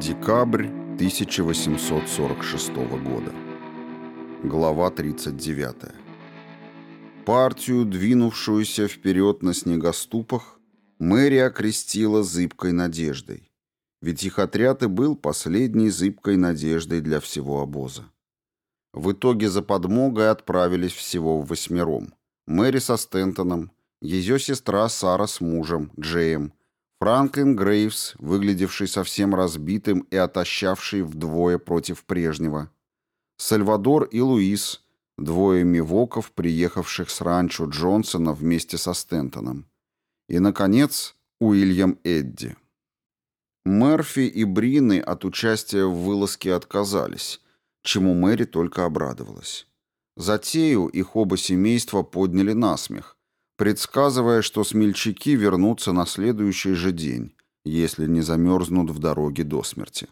Декабрь 1846 года. Глава 39. Партию, двинувшуюся вперед на снегоступах, Мэри окрестила зыбкой надеждой. Ведь их отряд и был последней зыбкой надеждой для всего обоза. В итоге за подмогой отправились всего в восьмером. Мэри со Стентоном, ее сестра Сара с мужем, Джеем, Франклин Грейвс, выглядевший совсем разбитым и отощавший вдвое против прежнего, Сальвадор и Луис, двое мивоков, приехавших с ранчо Джонсона вместе со Стентоном. И, наконец, Уильям Эдди. Мерфи и Брины от участия в вылазке отказались, чему Мэри только обрадовалась. Затею их оба семейства подняли на смех, предсказывая, что смельчаки вернутся на следующий же день, если не замерзнут в дороге до смерти.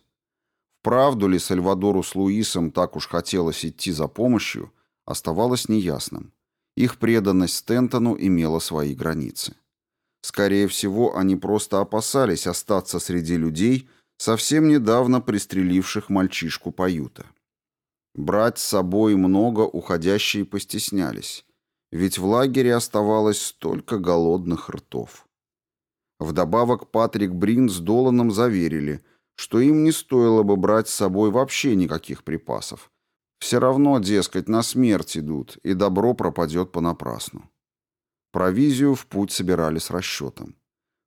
Вправду ли Сальвадору с Луисом так уж хотелось идти за помощью, оставалось неясным. Их преданность Стентону имела свои границы. Скорее всего, они просто опасались остаться среди людей, совсем недавно пристреливших мальчишку Паюта. Брать с собой много уходящие постеснялись, ведь в лагере оставалось столько голодных ртов. Вдобавок Патрик Брин с Доланом заверили, что им не стоило бы брать с собой вообще никаких припасов. Все равно, дескать, на смерть идут, и добро пропадет понапрасну. Провизию в путь собирали с расчетом.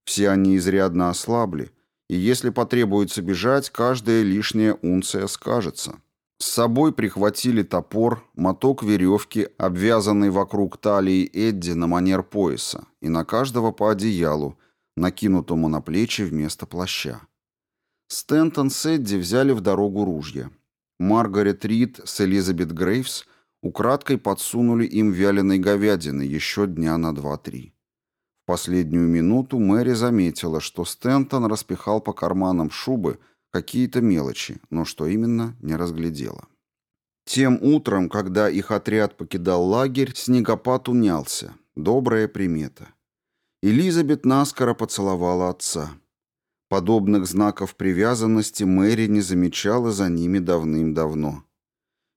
Все они изрядно ослабли, и если потребуется бежать, каждая лишняя унция скажется. С собой прихватили топор, моток веревки, обвязанный вокруг талии Эдди на манер пояса, и на каждого по одеялу, накинутому на плечи вместо плаща. Стентон с Эдди взяли в дорогу ружья. Маргарет Рид с Элизабет Грейвс украдкой подсунули им вяленой говядины еще дня на два-три. В последнюю минуту Мэри заметила, что Стентон распихал по карманам шубы какие-то мелочи, но что именно, не разглядела. Тем утром, когда их отряд покидал лагерь, снегопад унялся. Добрая примета. Элизабет наскоро поцеловала отца. Подобных знаков привязанности Мэри не замечала за ними давным-давно.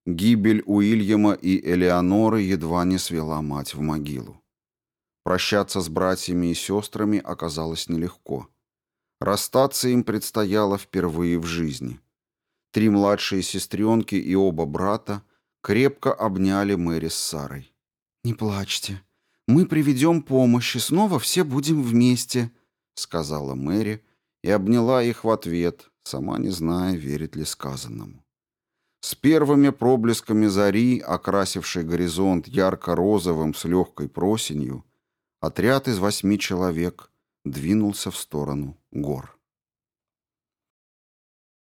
Гибель Уильяма и Элеоноры едва не свела мать в могилу. Прощаться с братьями и сестрами оказалось нелегко. Расстаться им предстояло впервые в жизни. Три младшие сестренки и оба брата крепко обняли Мэри с Сарой. «Не плачьте. Мы приведем помощь, и снова все будем вместе», — сказала Мэри и обняла их в ответ, сама не зная, верит ли сказанному. С первыми проблесками зари, окрасившей горизонт ярко-розовым с легкой просенью, отряд из восьми человек двинулся в сторону гор.